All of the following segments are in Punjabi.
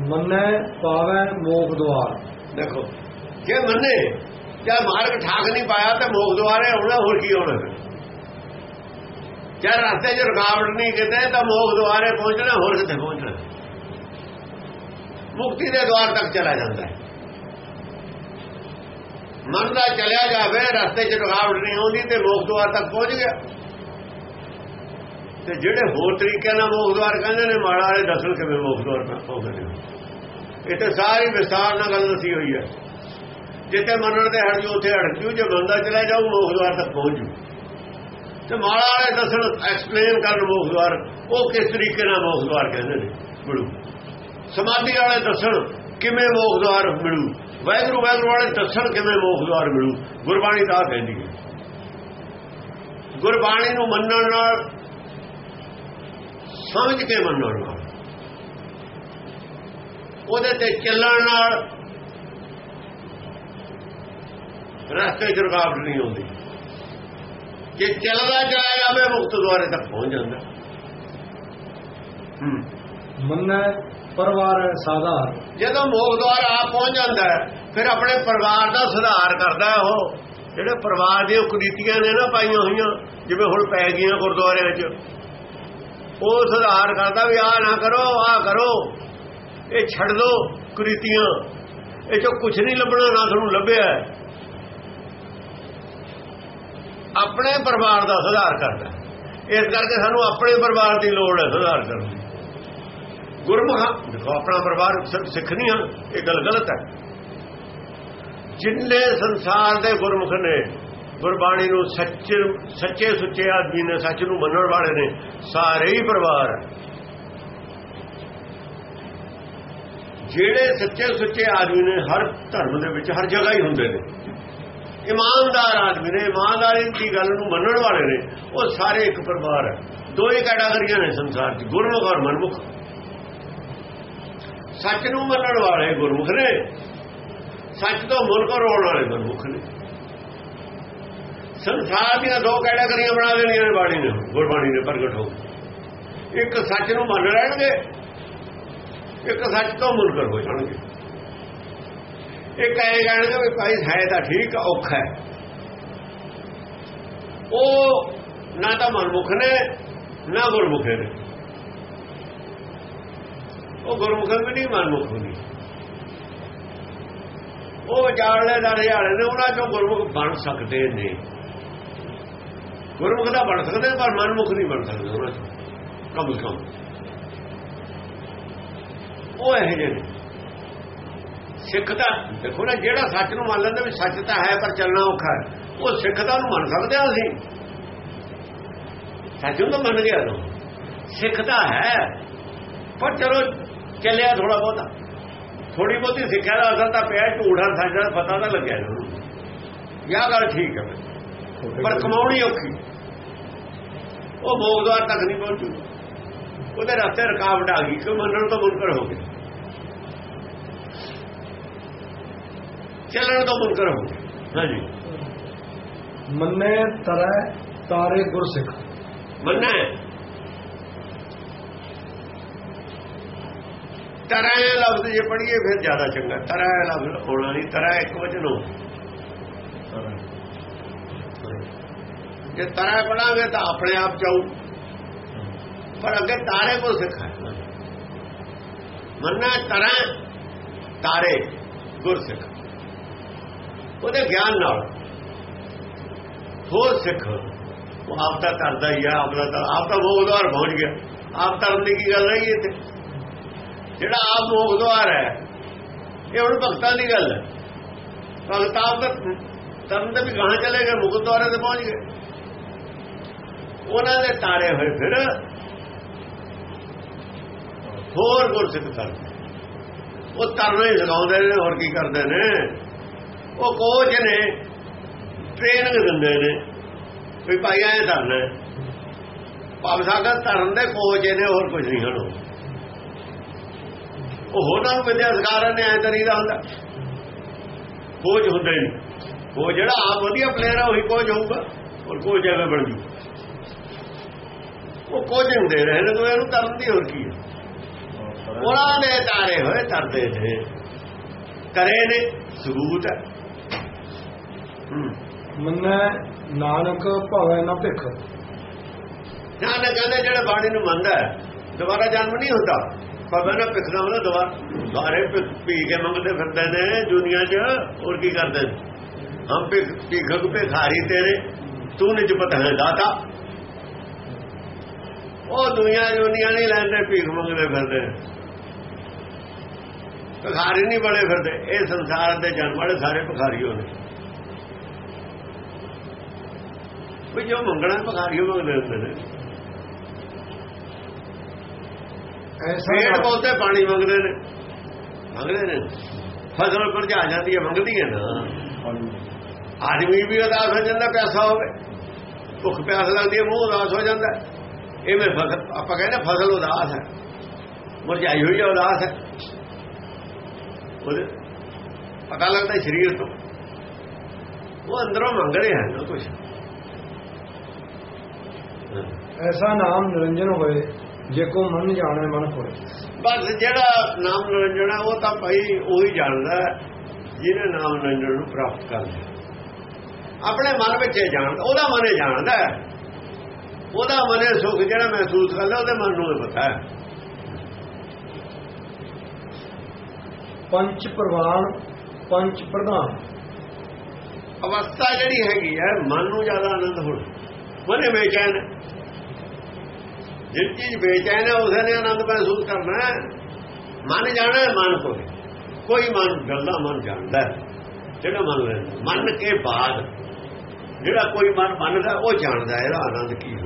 ਮੰਨੇ ਪਾਵੈ ਮੋਖ ਦੁਆਰ। ਦੇਖੋ, ਜੇ ਮੰਨੇ, ਜੇ ਮਾਰਗ ਠਾਕ ਨਹੀਂ ਪਾਇਆ ਤੇ ਮੋਖ ਦੁਆਰੇ ਆਉਣਾ, ਹੋਰ ਕੀ ਹੋਣਾ? ਜੇ ਰਸਤੇ 'ਚ ਰੁਕਾਵਟ ਨਹੀਂ ਕਿਤੇ, ਤਾਂ ਮੋਖ ਦੁਆਰੇ ਪਹੁੰਚਣਾ, ਹੋਰ ਕਿਤੇ ਪਹੁੰਚਣਾ? ਮੁਕਤੀ ਦੇ ਦੁਆਰ ਤੱਕ ਚਲਾ ਜਾਂਦਾ ਹੈ। ਮਨ ਦਾ ਚਲਿਆ ਜਾਵੇ, ਰਸਤੇ 'ਚ ਰੁਕਾਵਟ ਨਹੀਂ ਆਉਂਦੀ ਤੇ ਮੋਖ ਦੁਆਰ ਤੱਕ ਪਹੁੰਚ ਗਿਆ। ਤੇ ਜਿਹੜੇ ਹੋਰ ਤਰੀਕੇ ਨਾਲ ਮੋਖ ਦੁਆਰ ਕਹਿੰਦੇ ਨੇ, ਮਾੜਾ ਵਾਲੇ ਦਸਲ ਕਿਵੇਂ ਮੋਖ ਦੁਆਰ ਤੱਕ ਨੇ। ਇਹ ਤੇ ਸਾਰੀ ਵਿਸਤਾਰ ਨਾਲ ਗੱਲ ਦੱਸੀ ਹੋਈ ਹੈ। ਜਿੱਥੇ ਮੰਨਣ ਤੇ ਹਟ ਜੂ, ਉੱਥੇ ਹਟ ਜੂ। ਜੇ ਬੰਦਾ ਚਲਾ ਜਾਊ, ਮੋਖ ਦੁਆਰ ਤੱਕ ਪਹੁੰਚ ਜੂ। ਤੇ ਮਾਲਾ ਵਾਲੇ ਦੱਸਣ ਐਕਸਪਲੇਨ ਕਰਨ ਮੋਖ ਦੁਆਰ, ਉਹ ਕਿਸ ਤਰੀਕੇ ਨਾਲ ਮੋਖ ਦੁਆਰ ਕਹਿੰਦੇ ਨੇ? ਮਿਲੂ। ਸਮਾਧੀ ਵਾਲੇ ਦੱਸਣ ਕਿਵੇਂ ਮੋਖ ਦੁਆਰ ਮਿਲੂ। ਵੈਗਰੂ ਵੈਗਰੂ ਵਾਲੇ ਦੱਸਣ ਕਿਵੇਂ ਮੋਖ ਦੁਆਰ ਮਿਲੂ। ਗੁਰਬਾਣੀ ਤਾਂ ਕਹਿੰਦੀ ਹੈ। ਗੁਰਬਾਣੀ ਨੂੰ ਮੰਨਣ ਨਾਲ ਸਮਝ ਕੇ ਮੰਨਣ ਨਾਲ ਉਹਦੇ ਤੇ ਚੱਲਣ ਨਾਲ ਰਸਤੇ 'ਚ ਰੁਕਾਵਟ ਨਹੀਂ ਆਉਂਦੀ। ਜੇ ਚੱਲਦਾ ਜਾਇਆ ਜਾਵੇ ਮੁਕਤ ਦੁਆਰੇ ਤੱਕ ਪਹੁੰਚ ਜਾਂਦਾ। ਮੰਨੈ ਪਰਵਾਰ ਸਾਧਾਰ। ਜਦੋਂ ਮੋਖ ਦੁਆਰ ਆ ਪਹੁੰਚ ਜਾਂਦਾ ਫਿਰ ਆਪਣੇ ਪਰਿਵਾਰ ਦਾ ਸੁਧਾਰ ਕਰਦਾ ਉਹ। ਜਿਹੜੇ ਪਰਿਵਾਰ ਦੀਆਂ ਕੁਰੀਤੀਆਂ ਨੇ ਨਾ ਪਾਈਆਂ ਹੋਈਆਂ ਜਿਵੇਂ ਹੁਣ ਪੈ ਗਈਆਂ ਗੁਰਦੁਆਰਿਆਂ 'ਚ ਉਹ ਸੁਧਾਰ ਕਰਦਾ ਵੀ ਆ ਨਾ ਕਰੋ ਆ ਕਰੋ। ਇਹ ਛੱਡ ਦੋ ਕੁਰੀਤੀਆਂ। ਇਹ ਚੋਂ ਕੁਝ ਨਹੀਂ ਲੱਭਣਾ, ਨਾ ਤੁਹਾਨੂੰ ਲੱਭਿਆ ਆਪਣੇ ਪਰਿਵਾਰ ਦਾ ਸੁਧਾਰ ਕਰਦਾ। ਇਸ ਕਰਕੇ ਸਾਨੂੰ ਆਪਣੇ ਪਰਿਵਾਰ ਦੀ ਲੋੜ ਹੈ ਸੁਧਾਰ ਕਰਨ ਦੀ। ਗੁਰਮੁਖ ਦੇਖੋ, ਆਪਣਾ ਪਰਿਵਾਰ ਸਿਰਫ ਸਿੱਖ ਨਹੀਂ ਹਨ ਇਹ ਗੱਲ ਗਲਤ ਹੈ। ਜਿੰਨੇ ਸੰਸਾਰ ਦੇ ਗੁਰਮੁਖ ਨੇ ਗੁਰਬਾਣੀ ਨੂੰ ਸੱਚੇ ਸੱਚੇ ਸੁੱਚੇ ਆਦਮੀ ਨੇ ਸੱਚ ਨੂੰ ਮੰਨਣ ਵਾਲੇ ਨੇ, ਸਾਰੇ ਹੀ ਪਰਿਵਾਰ ਹੈ। ਜਿਹੜੇ ਸੱਚੇ ਸੁੱਚੇ ਆਦਮੀ ਨੇ ਹਰ ਧਰਮ ਦੇ ਵਿੱਚ ਹਰ ਜਗ੍ਹਾ ਹੀ ਹੁੰਦੇ ਨੇ। ਇਮਾਨਦਾਰ ਆਦਮੀ ਨੇ, ਇਮਾਨਦਾਰੀ ਦੀ ਗੱਲ ਨੂੰ ਮੰਨਣ ਵਾਲੇ ਨੇ, ਉਹ ਸਾਰੇ ਇੱਕ ਪਰਿਵਾਰ ਹੈ। ਦੋ ਹੀ ਕੈਟਾਗਰੀਆਂ ਨੇ ਸੰਸਾਰ 'ਚ, ਗੁਰਮੁਖ ਔਰ ਮਨਮੁਖ। ਸੱਚ ਨੂੰ ਮੰਨਣ ਵਾਲੇ ਗੁਰਮੁਖ ਨੇ, ਸੱਚ ਤੋਂ ਮੁਲਕ ਰੋਣ ਵਾਲੇ ਗੁਰਮੁਖ ਨੇ। ਸੰਸਾਰ ਦੀਆਂ ਦੋ ਕੈਟਾਗਰੀਆਂ ਬਣਾ ਦੇਣੀਆਂ ਨੇ ਬਾਣੀ ਨੇ, ਗੁਰਬਾਣੀ ਨੇ ਪ੍ਰਗਟ ਹੋ ਇੱਕ ਸੱਚ ਨੂੰ ਮੰਨ ਲੈਣਗੇ, ਇੱਕ ਸੱਚ ਤੋਂ ਮੁਨਕਰ ਹੋ ਜਾਣਗੇ। ਇਹ ਕਹੇ ਜਾਣਗੇ ਵੀ ਭਾਈ ਹੈ ਤਾਂ ਠੀਕ, ਔਖਾ ਹੈ। ਉਹ ਨਾ ਤਾਂ ਮਨਮੁਖ ਨੇ, ਨਾ ਗੁਰਮੁਖ ਨੇ। ਉਹ ਗੁਰਮੁਖ ਵੀ ਨਹੀਂ, ਮਨਮੁਖ ਨਹੀਂ ਉਹ ਜਾਣਲੇ ਦਾ ਰਿਆਲੇ ਨੇ, ਉਹਨਾਂ ਚੋਂ ਗੁਰਮੁਖ ਬਣ ਸਕਦੇ ਨੇ। ਗੁਰਮੁਖ ਦਾ ਬਣ ਸਕਦੇ ਪਰ ਮਨਮੁਖ ਨਹੀਂ ਬਣ ਸਕਦੇ ਉਹਨਾਂ 'ਚ। ਕਮ ਸੇ ਕਮ। ਉਹ ਇਹ ਜਿਹੇ ਨੇ। ਸਿੱਖ ਦਾ ਦੇਖੋ ਨਾ, ਜਿਹੜਾ ਸੱਚ ਨੂੰ ਮੰਨ ਲੈਂਦਾ ਵੀ ਸੱਚ ਤਾਂ ਹੈ, ਪਰ ਚੱਲਣਾ ਔਖਾ ਹੈ। ਉਹ ਸਿੱਖ ਦਾ ਨੂੰ ਮੰਨ ਸਕਦੇ ਆ ਅਸੀਂ। ਸੱਚ ਨੂੰ ਤਾਂ ਮੰਨ ਗਿਆ ਨਾ ਸਿੱਖ ਤਾਂ ਹੈ, ਪਰ ਚਲੋ, ਚੱਲਿਆ ਥੋੜਾ ਬਹੁਤਾ। ਥੋੜੀ ਬਹੁਤੀ ਸਿੱਖਿਆ ਦਾ ਅਸਰ ਤਾਂ ਪਿਆ ਝੂਠਾ ਸੱਚ ਦਾ ਪਤਾ ਤਾਂ ਲੱਗਿਆ ਇਹਨੂੰ। ਯਾ ਗੱਲ ਠੀਕ ਹੈ। ਪਰ ਕਮਾਉਣੀ ਔਖੀ। ਉਹ ਮੋਗਦਵਾਰ ਤੱਕ ਨਹੀਂ ਪਹੁੰਚੂ। ਉਹਦੇ ਰਸਤੇ ਰਕਾਵਟ ਆ ਗਈ ਕਿ ਮੰਨਣ ਤੋਂ ਮੁਨਕਰ ਹੋ ਗਏ। ਚੱਲਣ ਤੋਂ ਮੁਨਕਰ ਹੋ ਗਏ। ਹਾਂਜੀ। ਮੰਨੈ ਤਰੈ ਤਾਰੇ ਗੁਰਸਿੱਖ। ਮੰਨਣਾ ਹੈ ਤਰਾ ਲਫ਼ਜ਼ ਜੇ ਪੜੀਏ ਫਿਰ ਜ਼ਿਆਦਾ ਚੰਗਾ। ਤਰਾ ਲਫ਼ਜ਼ ਹੋਣਾ ਨਹੀਂ ਤਰਾ ਇੱਕ ਵਚਨ ਹੋ। ਜੇ ਤਰਾ ਪੜਾਂਗੇ ਤਾਂ ਆਪਣੇ ਆਪ ਚਾਉ ਪਰ ਅੱਗੇ ਤਾਰੇ ਕੋ ਸਿੱਖਾ। ਮੰਨਣਾ ਤਰਾ, ਤਾਰੇ, ਗੁਰ ਸਿੱਖ। ਉਹਦੇ ਗਿਆਨ ਨਾਲ। ਹੋਰ ਸਿੱਖ, ਉਹ ਆਪ ਤਾਂ ਕਰਦਾ ਹੀ ਆ ਆਪਣਾ ਤਾਂ ਆਪ ਤਾਂ ਮੋਗਦਵਾਰ ਪਹੁੰਚ ਗਿਆ। ਆਪ ਧਰਮ ਦੀ ਕੀ ਗੱਲ ਰਹੀ ਇੱਥੇ? ਜਿਹੜਾ ਆਪ ਮੋਗਦਵਾਰ ਹੈ, ਇਹ ਹੁਣ ਭਗਤਾਂ ਦੀ ਗੱਲ ਹੈ। ਭਗਤ ਆਪ ਤਾਂ ਧਰਮ ਦੇ ਵੀ ਗਾਂ ਚਲੇ ਗਏ ਮੁਗਦਵਾਰੇ ਤੇ ਪਹੁੰਚ ਗਏ। ਉਹਨਾਂ ਦੇ ਤਾਰੇ ਹੋਏ ਫਿਰ ਹੋਰ ਗੁਰਸਿੱਖ ਕਰਦੇ ਉਹ ਤਰਨੇ ਹੀ ਨੇ, ਹੋਰ ਕੀ ਕਰਦੇ ਨੇ? ਉਹ ਕੋਚ ਨੇ ਟ੍ਰੇਨਿੰਗ ਦਿੰਦੇ ਨੇ ਵੀ ਭਾਈ ਐ ਧਰਨਾ ਭਾਵ ਸਾਗਰ ਧਰਨ ਦੇ ਕੋਚ ਨੇ, ਹੋਰ ਕੁਝ ਨਹੀਂ ਹਣੋ। ਉਹ ਹੋਰਾਂ ਨੂੰ ਵਿਦਿਆ ਸਿਖਾ ਨੇ ਐ ਤਰੀਦਾ ਹੁੰਦਾ। ਕੋਚ ਹੁੰਦੇ ਨੇ ਉਹ ਜਿਹੜਾ ਆਪ ਵਧੀਆ ਪਲੇਅਰ ਆ, ਉਹੀ ਕੋਚ ਹੋਊਗਾ ਔਰ ਕੋਚ ਐਵੇਂ ਬਣ ਜੂ ਉਹ ਕੋਚਿੰਗ ਦੇ ਰਹੇ ਨੇ ਤਾਂ ਇਹਨੂੰ ਕਰਨ ਦੀ ਹੋਰ ਕੀ ਹੈ ਉਹਨਾਂ ਦੇ ਤਾਰੇ ਹੋਏ ਤਰਦੇ ਨੇ ਕਰੇ ਨੇ ਸਬੂਤ ਹੈ। ਮੰਨੈ ਨਾਨਕ ਭਵੈ ਨਾ ਭਿਖ। ਨਾਨਕ ਕਹਿੰਦੇ ਜਿਹੜਾ ਬਾਣੀ ਨੂੰ ਮੰਨਦਾ ਹੈ, ਦੁਬਾਰਾ ਜਨਮ ਨਹੀਂ ਹੁੰਦਾ। ਪਰ ਨਾ ਪਿਖਣਾ ਉਹਦਾ ਦੁਬਾਰਾ ਸਾਰੇ ਭਿਖ ਪੀ ਕੇ ਮੰਗਦੇ ਫਿਰਦੇ ਨੇ ਦੁਨੀਆ 'ਚ ਹੋਰ ਕੀ ਕਰਦੇ ਨੇ? ਹਮ ਭਿਖ ਭਿਖਕ ਭਿਖਾਰੀ ਤੇਰੇ ਤੂੰ ਨਿਜਪਤ ਹੈ ਦਾਤਾ। ਉਹ ਦੁਨੀਆ ਦੁਨੀਆ ਨਹੀਂ ਲੈਂਦੇ ਭੀਖ ਮੰਗਦੇ ਫਿਰਦੇ। ਭਿਖਾਰੀ ਨਹੀਂ ਬਣੇ ਫਿਰਦੇ। ਇਹ ਸੰਸਾਰ ਦੇ ਜਨਮ ਵਾਲੇ ਸਾਰੇ ਭਿਖਾਰੀ ਹੋਣੇ ਵੀ ਜੋ ਮੰਗਣਾ ਭਿਖਾਰੀ ਮੰਗਦੇ ਹੁੰਦੇ ਨੇ। ਐਸਾ ਪੇੜ ਪੌਦੇ ਪਾਣੀ ਮੰਗਦੇ ਨੇ। ਮੰਗਦੇ ਨੇ। ਫਸਲ ਪਰਜਾ ਜਾਂਦੀ ਹੈ ਮੰਗਦੀ ਹੈ ਨਾ। ਆਦਮੀ ਵੀ ਉਦਾਸ ਹੋ ਜਾਂਦਾ ਪਿਆਸਾ ਹੋਵੇ। ਭੁੱਖ ਪਿਆਸ ਲੱਗਦੀ ਹੈ ਮੂੰਹ ਉਦਾਸ ਹੋ ਜਾਂਦਾ। ਹੈ। ਇਵੇਂ ਫਸਲ ਆਪਾਂ ਕਹਿੰਦੇ ਫਸਲ ਉਦਾਸ ਹੈ। ਮੁਰਝਾਈ ਹੋਈ ਹੈ ਉਦਾਸ ਹੈ। ਉਹਦੇ ਪਤਾ ਲੱਗਦਾ ਸਰੀਰ ਤੋਂ। ਉਹ ਅੰਦਰੋਂ ਮੰਗ ਰਿਹਾ ਹੈ ਨਾ ਕੁਝ ਐਸਾ ਨਾਮ ਨਿਰੰਜਨ ਹੋਏ ਜੇ ਕੋ ਮਨ ਜਾਣੇ ਮਨ ਹੋਏ। ਬਸ ਜਿਹੜਾ ਨਾਮ ਨਿਰੰਜਨ ਹੈ ਉਹ ਤਾਂ ਭਾਈ ਉਹੀ ਜਾਣਦਾ ਜਿਹਨੇ ਨਾਮ ਨਿਰੰਜਨ ਨੂੰ ਪ੍ਰਾਪਤ ਕਰ ਲਿਆ। ਆਪਣੇ ਮਨ ਵਿੱਚ ਇਹ ਜਾਣਦਾ ਉਹਦਾ ਮਨ ਇਹ ਜਾਣਦਾ ਹੈ। ਉਹਦਾ ਮਨੇ ਸੁਖ ਜਿਹੜਾ ਮਹਿਸੂਸ ਕਰਦਾ ਉਹਦੇ ਮਨ ਨੂੰ ਪਤਾ ਹੈ। ਪੰਚ ਪ੍ਰਵਾਨ ਪੰਚ ਪ੍ਰਧਾਨ। ਅਵਸਥਾ ਜਿਹੜੀ ਹੈਗੀ ਹੈ ਮਨ ਨੂੰ ਜ਼ਿਆਦਾ ਆਨੰਦ ਹੋਣਾ। ਮਨੇ ਬੇਚੈਨ ਹੈ। ਜਿਸ ਚੀਜ਼ ਬੇਚੈਨ ਹੈ ਉਸੇ ਨੇ ਆਨੰਦ ਮਹਿਸੂਸ ਕਰਨਾ ਹੈ। ਮਨ ਜਾਣਾ ਹੈ ਮਨ ਕੋਲ। ਕੋਈ ਮਨ ਗੱਲਾਂ ਮਨ ਜਾਣਦਾ ਹੈ। ਜਿਹੜਾ ਮਨ ਲੈਂਦਾ ਮਨ ਕੇ ਬਾਅਦ। ਜਿਹੜਾ ਕੋਈ ਮਨ ਮੰਨਦਾ ਉਹ ਜਾਣਦਾ ਹੈ ਇਹਦਾ ਆਨੰਦ ਕੀ ਹੁੰਦਾ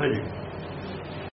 ਹਾਂਜੀ